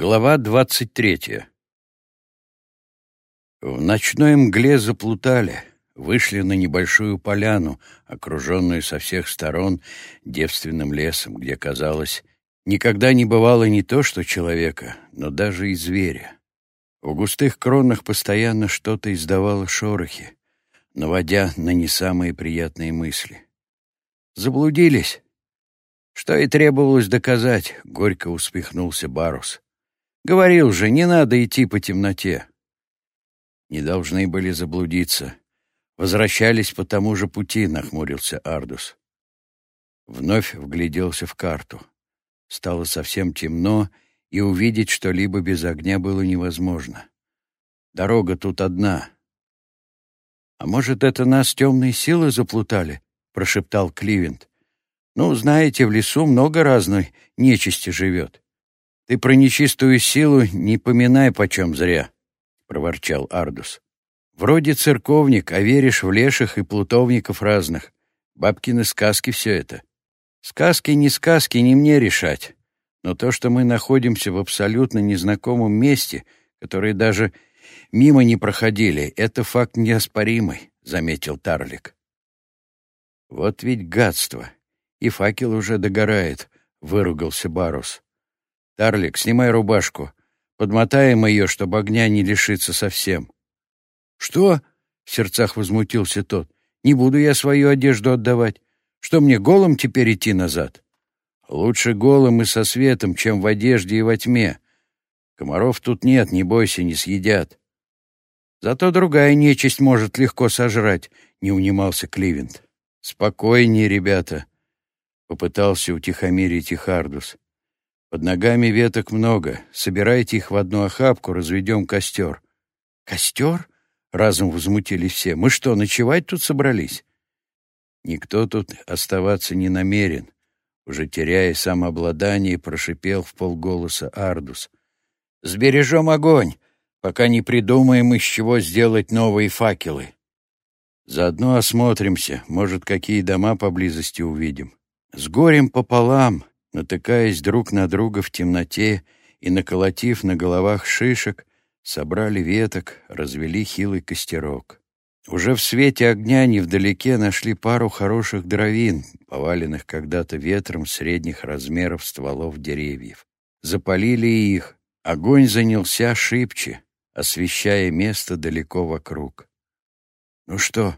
Глава двадцать третья. В ночной мгле заплутали, вышли на небольшую поляну, окруженную со всех сторон девственным лесом, где, казалось, никогда не бывало не то что человека, но даже и зверя. В густых кронах постоянно что-то издавало шорохи, наводя на не самые приятные мысли. Заблудились. Что и требовалось доказать, горько успехнулся Барус. Говорил же, не надо идти по темноте. Не должны были заблудиться. Возвращались по тому же пути, нахмурился Ардус. Вновь вгляделся в карту. Стало совсем темно, и увидеть что-либо без огня было невозможно. Дорога тут одна. «А может, это нас темные силы заплутали?» — прошептал Кливент. «Ну, знаете, в лесу много разной нечисти живет. «Ты про нечистую силу не поминай почем зря», — проворчал Ардус. «Вроде церковник, а веришь в леших и плутовников разных. Бабкины сказки все это. Сказки не сказки, не мне решать. Но то, что мы находимся в абсолютно незнакомом месте, которое даже мимо не проходили, это факт неоспоримый», — заметил Тарлик. «Вот ведь гадство! И факел уже догорает», — выругался Барус. «Тарлик, снимай рубашку. Подмотаем ее, чтобы огня не лишиться совсем». «Что?» — в сердцах возмутился тот. «Не буду я свою одежду отдавать. Что мне, голым теперь идти назад?» «Лучше голым и со светом, чем в одежде и во тьме. Комаров тут нет, не бойся, не съедят». «Зато другая нечисть может легко сожрать», — не унимался Кливент. «Спокойнее, ребята», — попытался утихомирить их Ардус. Под ногами веток много. Собирайте их в одну охапку, разведем костер. Костер? Разом возмутились все. Мы что, ночевать тут собрались? Никто тут оставаться не намерен. Уже теряя самообладание, прошипел в полголоса Ардус. «Сбережем огонь, пока не придумаем, из чего сделать новые факелы. Заодно осмотримся, может, какие дома поблизости увидим. С горем пополам, натыкаясь друг на друга в темноте и наколотив на головах шишек, собрали веток, развели хилый костерок. Уже в свете огня невдалеке нашли пару хороших дровин, поваленных когда-то ветром средних размеров стволов деревьев. Запалили их, огонь занялся шибче, освещая место далеко вокруг. «Ну что,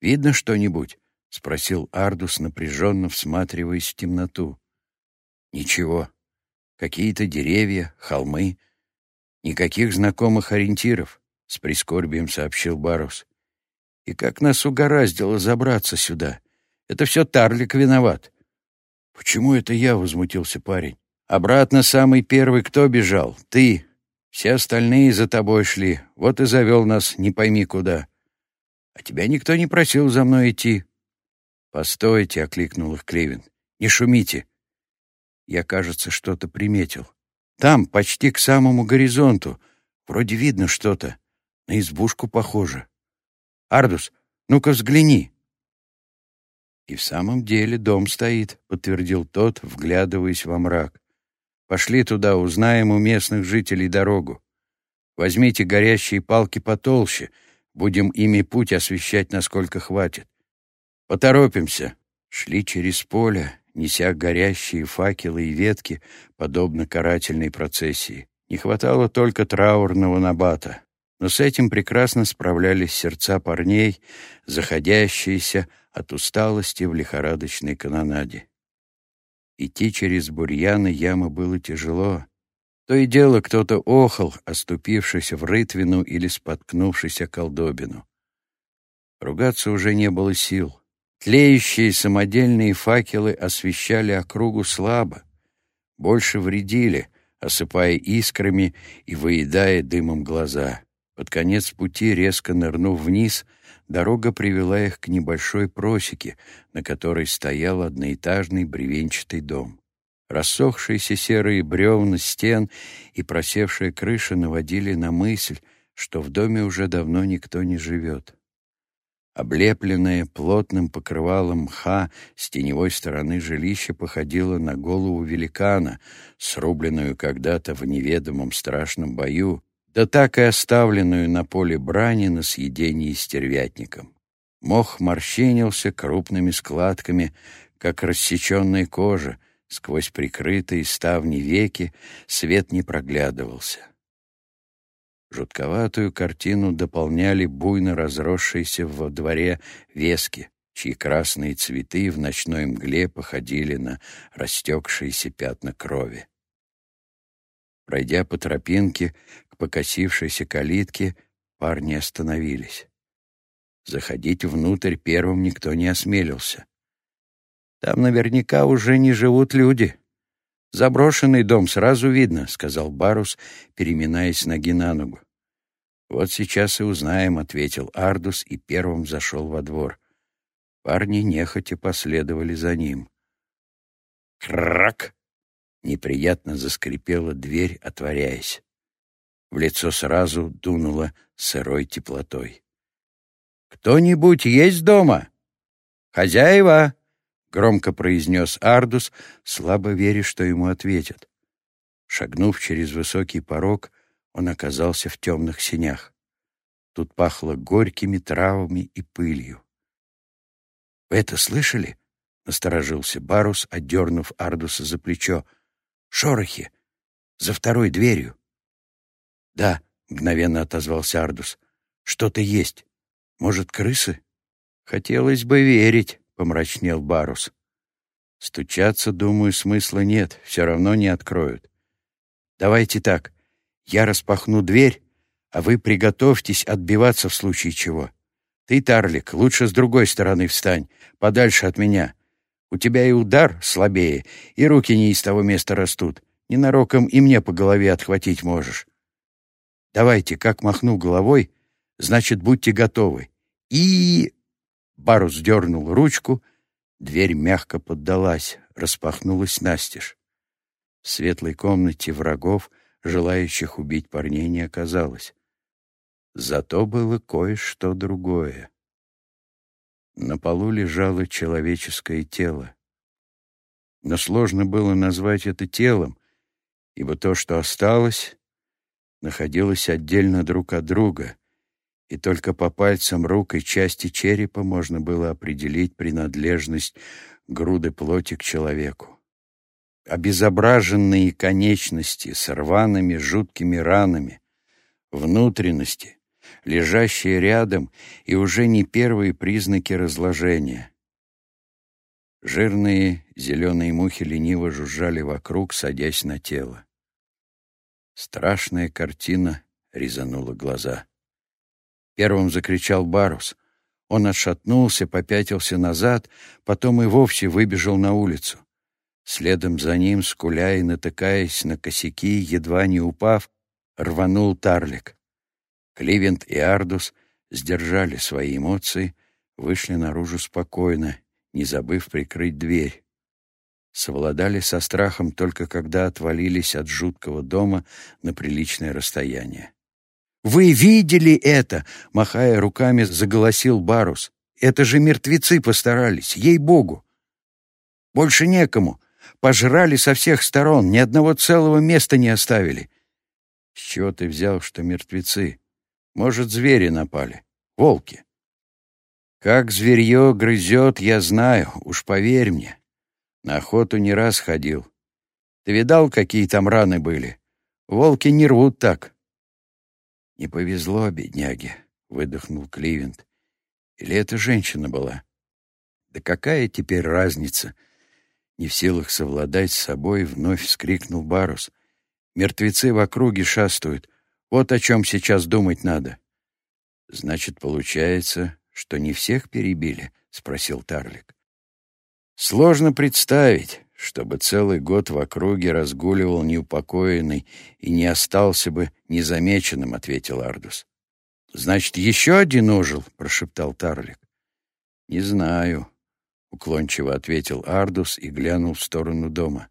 видно что-нибудь?» — спросил Ардус, напряженно всматриваясь в темноту. Ничего. Какие-то деревья, холмы. Никаких знакомых ориентиров, — с прискорбием сообщил Барус. И как нас угораздило забраться сюда. Это все Тарлик виноват. Почему это я? — возмутился парень. Обратно самый первый кто бежал? Ты. Все остальные за тобой шли. Вот и завел нас не пойми куда. А тебя никто не просил за мной идти. «Постойте», — окликнул их Клевин. «Не шумите. Я, кажется, что-то приметил. Там, почти к самому горизонту. Вроде видно что-то. На избушку похоже. Ардус, ну-ка взгляни. И в самом деле дом стоит, подтвердил тот, вглядываясь во мрак. Пошли туда, узнаем у местных жителей дорогу. Возьмите горящие палки потолще, будем ими путь освещать, насколько хватит. Поторопимся. Шли через поле, неся горящие факелы и ветки, подобно карательной процессии. Не хватало только траурного набата. Но с этим прекрасно справлялись сердца парней, заходящиеся от усталости в лихорадочной канонаде. Идти через бурьяны ямы было тяжело. То и дело кто-то охал, оступившись в рытвину или споткнувшись о колдобину. Ругаться уже не было сил. Тлеющие самодельные факелы освещали округу слабо, больше вредили, осыпая искрами и выедая дымом глаза. Под конец пути, резко нырнув вниз, дорога привела их к небольшой просеке, на которой стоял одноэтажный бревенчатый дом. Рассохшиеся серые бревна стен и просевшая крыша наводили на мысль, что в доме уже давно никто не живет. Облепленное плотным покрывалом мха с теневой стороны жилища походило на голову великана, срубленную когда-то в неведомом страшном бою, да так и оставленную на поле брани на съедении стервятником. Мох морщинился крупными складками, как рассеченная кожа, сквозь прикрытые ставни веки свет не проглядывался. Жутковатую картину дополняли буйно разросшиеся во дворе вески, чьи красные цветы в ночной мгле походили на растекшиеся пятна крови. Пройдя по тропинке к покосившейся калитке, парни остановились. Заходить внутрь первым никто не осмелился. Там наверняка уже не живут люди. «Заброшенный дом сразу видно», — сказал Барус, переминаясь ноги на ногу. «Вот сейчас и узнаем», — ответил Ардус и первым зашел во двор. Парни нехотя последовали за ним. «Крак!» — неприятно заскрипела дверь, отворяясь. В лицо сразу дунуло сырой теплотой. «Кто-нибудь есть дома?» «Хозяева!» Громко произнес Ардус, слабо веря, что ему ответят. Шагнув через высокий порог, он оказался в темных синях. Тут пахло горькими травами и пылью. «Вы это слышали?» — насторожился Барус, отдернув Ардуса за плечо. «Шорохи! За второй дверью!» «Да», — мгновенно отозвался Ардус. «Что-то есть. Может, крысы?» «Хотелось бы верить», — помрачнел Барус. «Стучаться, думаю, смысла нет, все равно не откроют. Давайте так, я распахну дверь, а вы приготовьтесь отбиваться в случае чего. Ты, Тарлик, лучше с другой стороны встань, подальше от меня. У тебя и удар слабее, и руки не из того места растут. Ненароком и мне по голове отхватить можешь. Давайте, как махну головой, значит, будьте готовы. И... Барус дернул ручку, дверь мягко поддалась, распахнулась настежь. В светлой комнате врагов, желающих убить парней, не оказалось. Зато было кое-что другое. На полу лежало человеческое тело. Но сложно было назвать это телом, ибо то, что осталось, находилось отдельно друг от друга, и только по пальцам рук и части черепа можно было определить принадлежность груды плоти к человеку. Обезображенные конечности с рваными жуткими ранами, внутренности, лежащие рядом и уже не первые признаки разложения. Жирные зеленые мухи лениво жужжали вокруг, садясь на тело. Страшная картина резанула глаза. Первым закричал Барус. Он отшатнулся, попятился назад, потом и вовсе выбежал на улицу. Следом за ним, скуля и натыкаясь на косяки, едва не упав, рванул Тарлик. Кливент и Ардус сдержали свои эмоции, вышли наружу спокойно, не забыв прикрыть дверь. Совладали со страхом только когда отвалились от жуткого дома на приличное расстояние. «Вы видели это?» — махая руками, заголосил Барус. «Это же мертвецы постарались, ей-богу!» «Больше некому. Пожрали со всех сторон, ни одного целого места не оставили». «С чего ты взял, что мертвецы? Может, звери напали? Волки?» «Как зверье грызет, я знаю, уж поверь мне. На охоту не раз ходил. Ты видал, какие там раны были? Волки не рвут так». «Не повезло, бедняге», — выдохнул Кливент. «Или это женщина была?» «Да какая теперь разница?» Не в силах совладать с собой, вновь вскрикнул Барус. «Мертвецы в округе шастают. Вот о чем сейчас думать надо». «Значит, получается, что не всех перебили?» — спросил Тарлик. «Сложно представить чтобы целый год в округе разгуливал неупокоенный и не остался бы незамеченным, — ответил Ардус. — Значит, еще один ожил? — прошептал Тарлик. — Не знаю, — уклончиво ответил Ардус и глянул в сторону дома.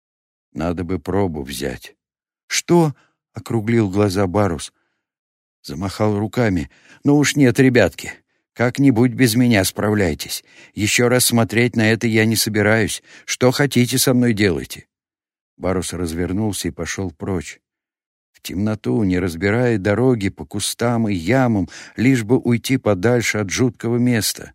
— Надо бы пробу взять. — Что? — округлил глаза Барус. Замахал руками. — Ну уж нет, ребятки. Как-нибудь без меня справляйтесь. Еще раз смотреть на это я не собираюсь. Что хотите со мной делайте». Барус развернулся и пошел прочь. В темноту, не разбирая дороги по кустам и ямам, лишь бы уйти подальше от жуткого места.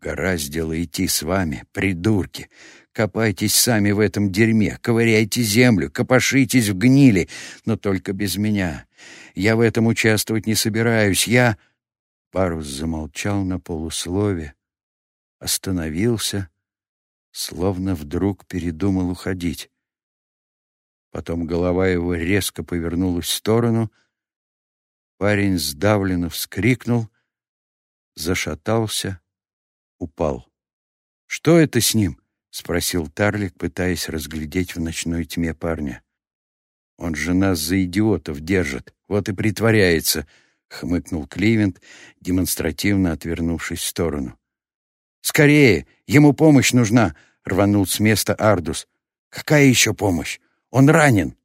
«Гораздило идти с вами, придурки! Копайтесь сами в этом дерьме, ковыряйте землю, копошитесь в гнили, но только без меня. Я в этом участвовать не собираюсь, я...» Парус замолчал на полуслове, остановился, словно вдруг передумал уходить. Потом голова его резко повернулась в сторону. Парень сдавленно вскрикнул, зашатался, упал. «Что это с ним?» — спросил Тарлик, пытаясь разглядеть в ночной тьме парня. «Он же нас за идиотов держит, вот и притворяется», — хмыкнул Кливент, демонстративно отвернувшись в сторону. «Скорее! Ему помощь нужна!» — рванул с места Ардус. «Какая еще помощь? Он ранен!»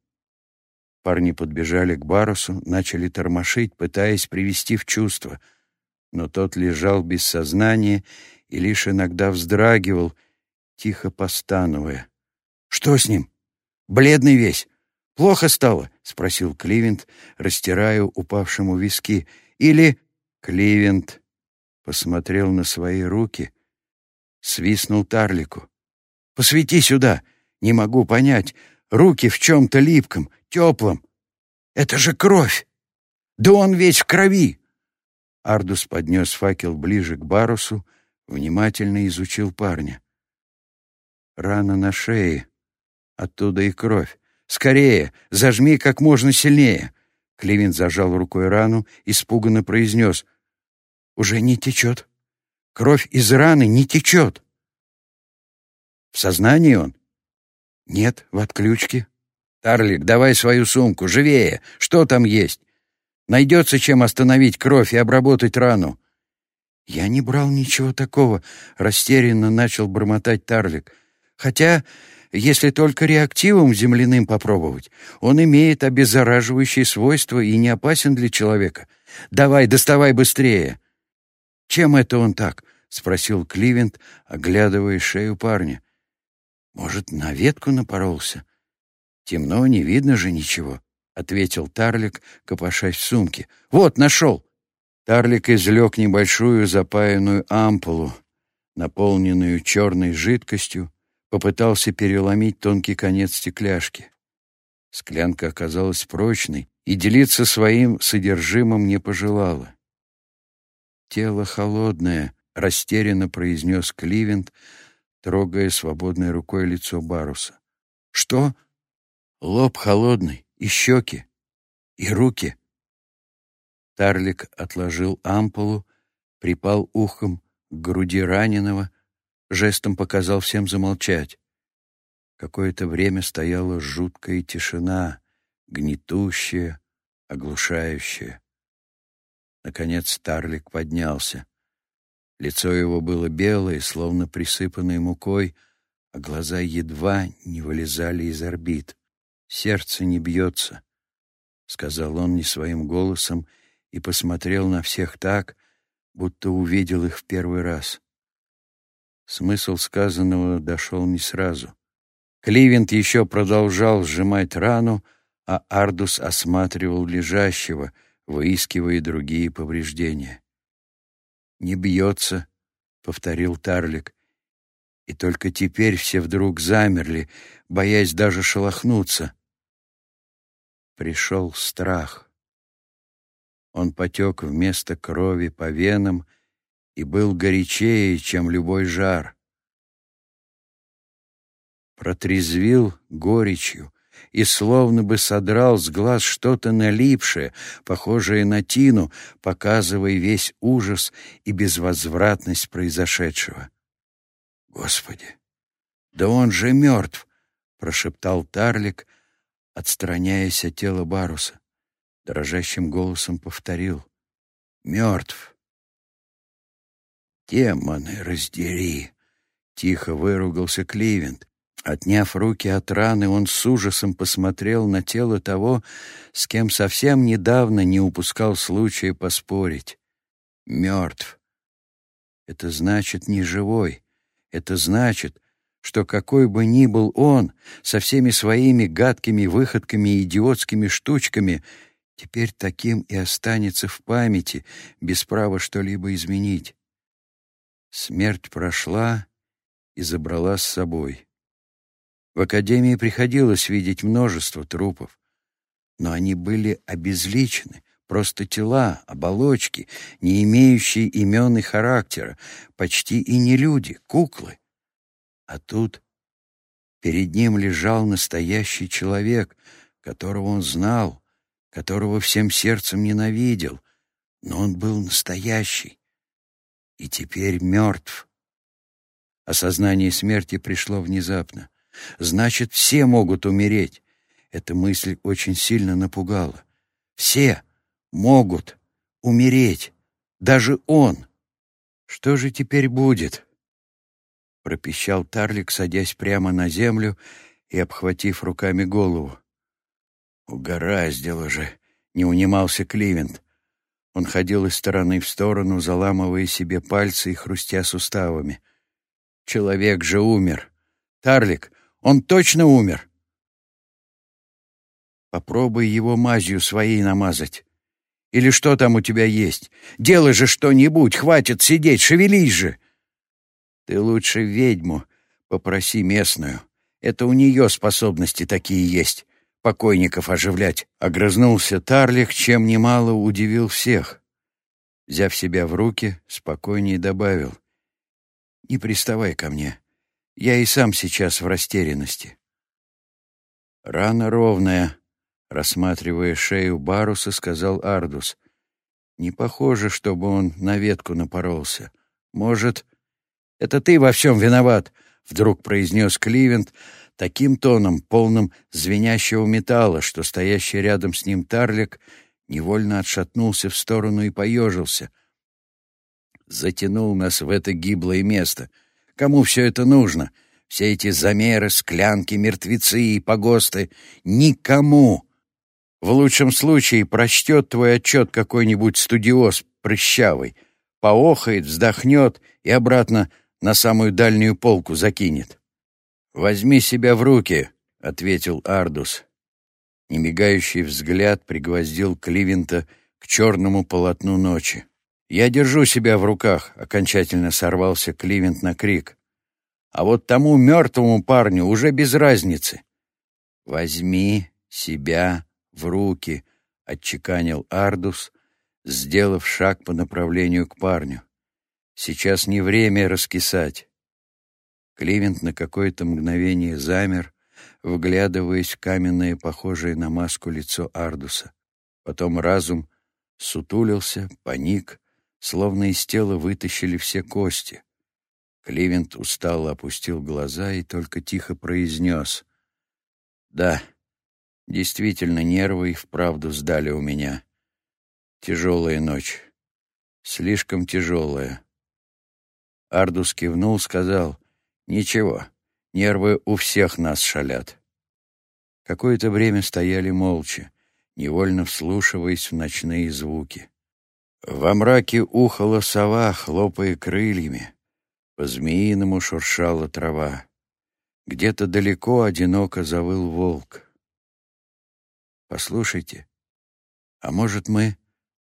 Парни подбежали к Барусу, начали тормошить, пытаясь привести в чувство. Но тот лежал без сознания и лишь иногда вздрагивал, тихо постановая. «Что с ним? Бледный весь. «Плохо стало?» — спросил Кливент, растирая упавшему виски. «Или...» Кливент посмотрел на свои руки, свистнул Тарлику. «Посвети сюда! Не могу понять. Руки в чем-то липком, теплом. Это же кровь! Да он весь в крови!» Ардус поднес факел ближе к Барусу, внимательно изучил парня. Рана на шее, оттуда и кровь. Скорее, зажми как можно сильнее. Кливин зажал рукой рану, испуганно произнес. Уже не течет. Кровь из раны не течет. В сознании он? Нет, в отключке. Тарлик, давай свою сумку, живее. Что там есть? Найдется чем остановить кровь и обработать рану. Я не брал ничего такого, растерянно начал бормотать Тарлик. Хотя если только реактивом земляным попробовать. Он имеет обеззараживающие свойства и не опасен для человека. Давай, доставай быстрее. Чем это он так? спросил Кливент, оглядывая шею парня. Может, на ветку напоролся? Темно, не видно же ничего, ответил Тарлик, копошась в сумке. Вот, нашел. Тарлик извлек небольшую запаянную ампулу, наполненную черной жидкостью, попытался переломить тонкий конец стекляшки. Склянка оказалась прочной и делиться своим содержимым не пожелала. «Тело холодное», — растерянно произнес Кливент, трогая свободной рукой лицо Баруса. «Что?» «Лоб холодный, и щеки, и руки». Тарлик отложил ампулу, припал ухом к груди раненого, жестом показал всем замолчать. Какое-то время стояла жуткая тишина, гнетущая, оглушающая. Наконец Старлик поднялся. Лицо его было белое, словно присыпанное мукой, а глаза едва не вылезали из орбит. «Сердце не бьется», — сказал он не своим голосом и посмотрел на всех так, будто увидел их в первый раз. Смысл сказанного дошел не сразу. Кливент еще продолжал сжимать рану, а Ардус осматривал лежащего, выискивая другие повреждения. «Не бьется», — повторил Тарлик. И только теперь все вдруг замерли, боясь даже шелохнуться. Пришел страх. Он потек вместо крови по венам, и был горячее, чем любой жар. Протрезвил горечью и словно бы содрал с глаз что-то налипшее, похожее на тину, показывая весь ужас и безвозвратность произошедшего. «Господи, да он же мертв!» — прошептал Тарлик, отстраняясь от тела Баруса. Дрожащим голосом повторил. «Мертв!» «Демоны, раздери!» — тихо выругался Кливент. Отняв руки от раны, он с ужасом посмотрел на тело того, с кем совсем недавно не упускал случая поспорить. мертв. Это значит не живой. Это значит, что какой бы ни был он, со всеми своими гадкими выходками и идиотскими штучками, теперь таким и останется в памяти, без права что-либо изменить. Смерть прошла и забрала с собой. В академии приходилось видеть множество трупов, но они были обезличены, просто тела, оболочки, не имеющие имен и характера, почти и не люди, куклы. А тут перед ним лежал настоящий человек, которого он знал, которого всем сердцем ненавидел, но он был настоящий и теперь мертв. Осознание смерти пришло внезапно. Значит, все могут умереть. Эта мысль очень сильно напугала. Все могут умереть. Даже он. Что же теперь будет? Пропищал Тарлик, садясь прямо на землю и обхватив руками голову. Угораздило же, не унимался Кливент. Он ходил из стороны в сторону, заламывая себе пальцы и хрустя суставами. Человек же умер. Тарлик, он точно умер. Попробуй его мазью своей намазать. Или что там у тебя есть? Делай же что-нибудь, хватит сидеть, шевелись же. Ты лучше ведьму попроси местную. Это у нее способности такие есть покойников оживлять. Огрызнулся Тарлих, чем немало удивил всех. Взяв себя в руки, спокойнее добавил. «Не приставай ко мне. Я и сам сейчас в растерянности». «Рана ровная», — рассматривая шею Баруса, сказал Ардус. «Не похоже, чтобы он на ветку напоролся. Может...» «Это ты во всем виноват», — вдруг произнес Кливент, — таким тоном, полным звенящего металла, что стоящий рядом с ним Тарлик невольно отшатнулся в сторону и поежился. Затянул нас в это гиблое место. Кому все это нужно? Все эти замеры, склянки, мертвецы и погосты? Никому! В лучшем случае прочтет твой отчет какой-нибудь студиоз прыщавый, поохает, вздохнет и обратно на самую дальнюю полку закинет. «Возьми себя в руки», — ответил Ардус. Немигающий взгляд пригвоздил Кливента к черному полотну ночи. «Я держу себя в руках», — окончательно сорвался Кливент на крик. «А вот тому мертвому парню уже без разницы». «Возьми себя в руки», — отчеканил Ардус, сделав шаг по направлению к парню. «Сейчас не время раскисать». Кливент на какое-то мгновение замер, вглядываясь в каменное, похожее на маску лицо Ардуса. Потом разум сутулился, паник, словно из тела вытащили все кости. Кливент устало опустил глаза и только тихо произнес. «Да, действительно, нервы и вправду сдали у меня. Тяжелая ночь. Слишком тяжелая». Ардус кивнул, сказал, Ничего, нервы у всех нас шалят. Какое-то время стояли молча, невольно вслушиваясь в ночные звуки. Во мраке ухала сова, хлопая крыльями. По-змеиному шуршала трава. Где-то далеко одиноко завыл волк. «Послушайте, а может, мы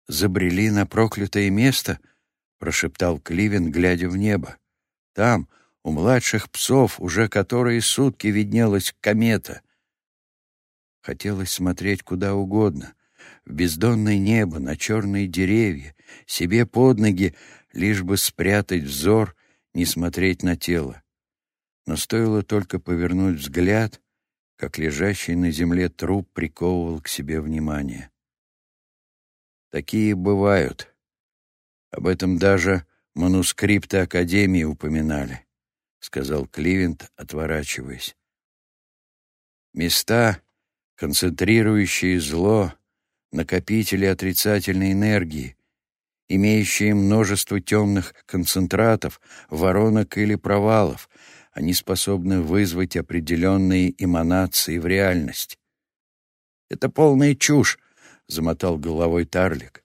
забрели на проклятое место?» — прошептал Кливен, глядя в небо. «Там, у младших псов уже которые сутки виднелась комета. Хотелось смотреть куда угодно, в бездонное небо, на черные деревья, себе под ноги, лишь бы спрятать взор, не смотреть на тело. Но стоило только повернуть взгляд, как лежащий на земле труп приковывал к себе внимание. Такие бывают. Об этом даже манускрипты Академии упоминали сказал Кливент, отворачиваясь. Места, концентрирующие зло, накопители отрицательной энергии, имеющие множество темных концентратов, воронок или провалов, они способны вызвать определенные эманации в реальность. «Это полная чушь», — замотал головой Тарлик.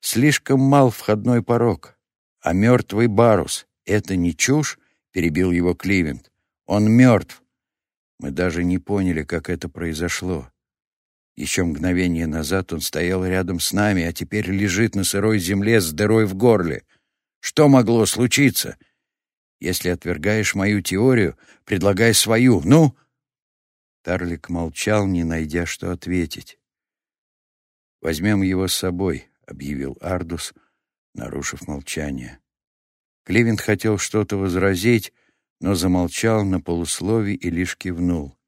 Слишком мал входной порог. А мертвый Барус — это не чушь?» — перебил его Кливент. «Он мертв. Мы даже не поняли, как это произошло. Еще мгновение назад он стоял рядом с нами, а теперь лежит на сырой земле с дырой в горле. Что могло случиться? Если отвергаешь мою теорию, предлагай свою. Ну?» Тарлик молчал, не найдя, что ответить. «Возьмем его с собой», — объявил Ардус, нарушив молчание. Кливент хотел что-то возразить, но замолчал на полуслове и лишь кивнул.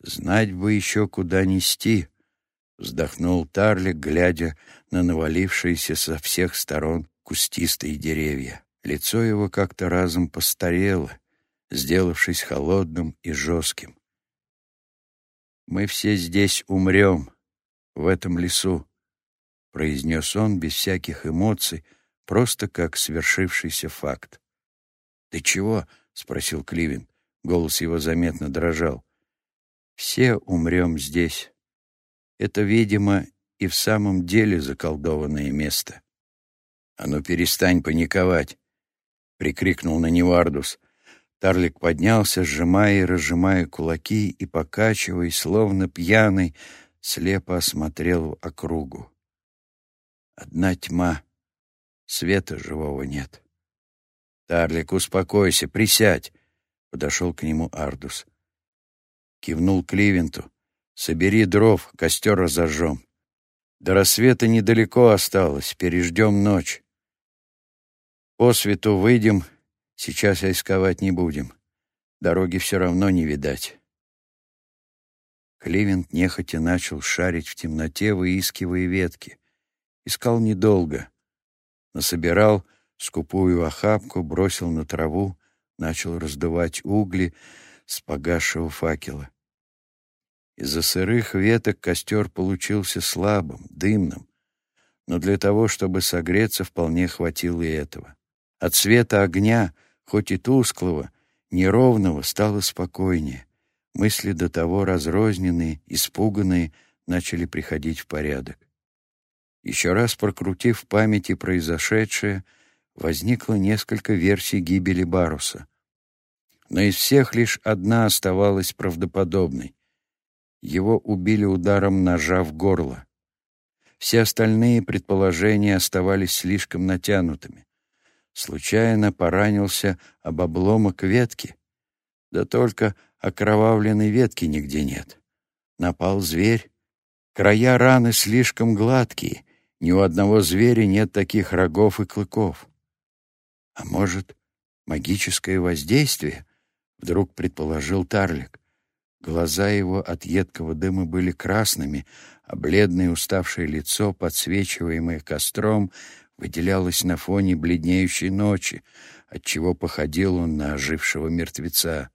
«Знать бы еще, куда нести», — вздохнул Тарлик, глядя на навалившиеся со всех сторон кустистые деревья. Лицо его как-то разом постарело, сделавшись холодным и жестким. «Мы все здесь умрем, в этом лесу», — произнес он без всяких эмоций, просто как свершившийся факт. «Ты чего?» — спросил Кливин. Голос его заметно дрожал. Все умрем здесь. Это, видимо, и в самом деле заколдованное место. — А ну перестань паниковать! — прикрикнул на него Ардус. Тарлик поднялся, сжимая и разжимая кулаки и, покачиваясь, словно пьяный, слепо осмотрел округу. Одна тьма, света живого нет. «Тарлик, успокойся, присядь!» — подошел к нему Ардус кивнул Кливенту. «Собери дров, костер разожжем. До рассвета недалеко осталось, переждем ночь. По свету выйдем, сейчас рисковать не будем. Дороги все равно не видать». Кливент нехотя начал шарить в темноте, выискивая ветки. Искал недолго. Насобирал скупую охапку, бросил на траву, начал раздувать угли с погасшего факела. Из-за сырых веток костер получился слабым, дымным, но для того, чтобы согреться, вполне хватило и этого. От света огня, хоть и тусклого, неровного, стало спокойнее. Мысли до того разрозненные, испуганные, начали приходить в порядок. Еще раз прокрутив в памяти произошедшее, возникло несколько версий гибели Баруса. Но из всех лишь одна оставалась правдоподобной. Его убили ударом ножа в горло. Все остальные предположения оставались слишком натянутыми. Случайно поранился об обломок ветки. Да только окровавленной ветки нигде нет. Напал зверь. Края раны слишком гладкие. Ни у одного зверя нет таких рогов и клыков. А может, магическое воздействие? Вдруг предположил Тарлик. Глаза его от едкого дыма были красными, а бледное уставшее лицо, подсвечиваемое костром, выделялось на фоне бледнеющей ночи, отчего походил он на ожившего мертвеца.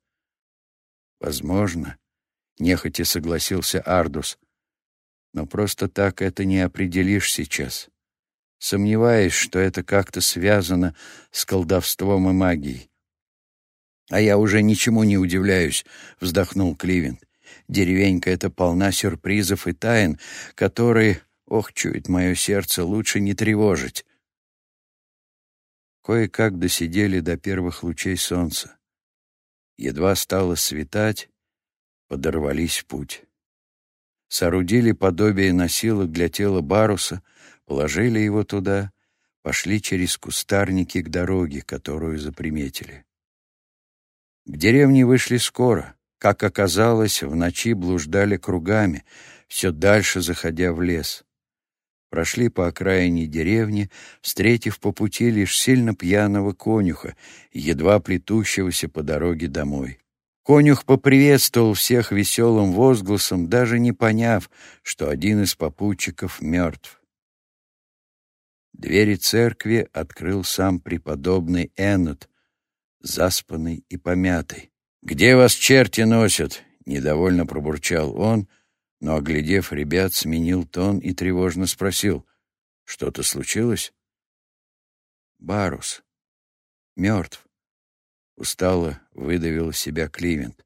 «Возможно», — нехотя согласился Ардус, — «но просто так это не определишь сейчас. Сомневаюсь, что это как-то связано с колдовством и магией. «А я уже ничему не удивляюсь», — вздохнул Кливент. «Деревенька эта полна сюрпризов и тайн, которые, ох, чует мое сердце, лучше не тревожить». Кое-как досидели до первых лучей солнца. Едва стало светать, подорвались в путь. Соорудили подобие носилок для тела Баруса, положили его туда, пошли через кустарники к дороге, которую заприметили. К деревне вышли скоро. Как оказалось, в ночи блуждали кругами, все дальше заходя в лес. Прошли по окраине деревни, встретив по пути лишь сильно пьяного конюха, едва плетущегося по дороге домой. Конюх поприветствовал всех веселым возгласом, даже не поняв, что один из попутчиков мертв. Двери церкви открыл сам преподобный Эннет, заспанный и помятый. «Где вас черти носят?» — недовольно пробурчал он, но, оглядев ребят, сменил тон и тревожно спросил. «Что-то случилось?» «Барус. Мертв». Устало выдавил себя Кливент.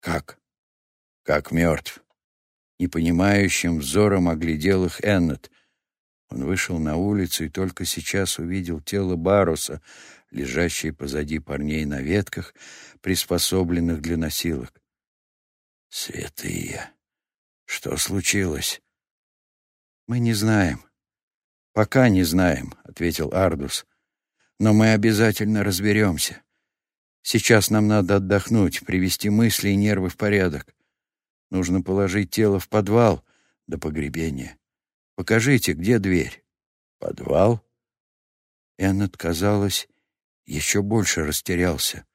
«Как? Как мертв?» Непонимающим взором оглядел их Эннет. Он вышел на улицу и только сейчас увидел тело Баруса, лежащее позади парней на ветках, приспособленных для носилок. «Святые! Что случилось?» «Мы не знаем. Пока не знаем», — ответил Ардус. «Но мы обязательно разберемся. Сейчас нам надо отдохнуть, привести мысли и нервы в порядок. Нужно положить тело в подвал до погребения. Покажите, где дверь?» «Подвал?» Эннет, казалось, еще больше растерялся.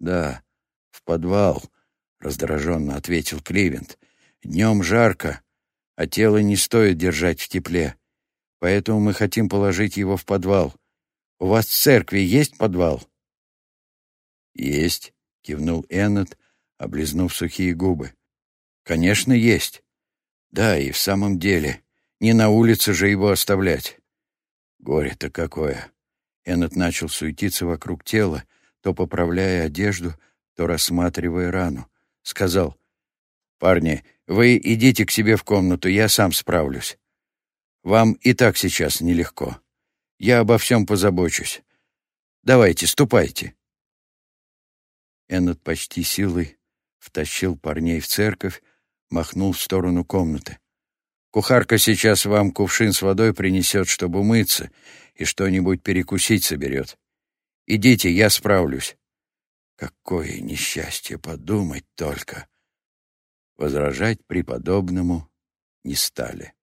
«Да, в подвал», — раздраженно ответил Кливент. «Днем жарко, а тело не стоит держать в тепле, поэтому мы хотим положить его в подвал. У вас в церкви есть подвал?» «Есть», — кивнул Эннет, облизнув сухие губы. «Конечно, есть. Да, и в самом деле, не на улице же его оставлять. Горе-то какое!» Эннет начал суетиться вокруг тела, то поправляя одежду, то рассматривая рану. Сказал, «Парни, вы идите к себе в комнату, я сам справлюсь. Вам и так сейчас нелегко. Я обо всем позабочусь. Давайте, ступайте». Эннет почти силой втащил парней в церковь, махнул в сторону комнаты. «Кухарка сейчас вам кувшин с водой принесет, чтобы умыться, и что-нибудь перекусить соберет. Идите, я справлюсь». Какое несчастье, подумать только! Возражать преподобному не стали.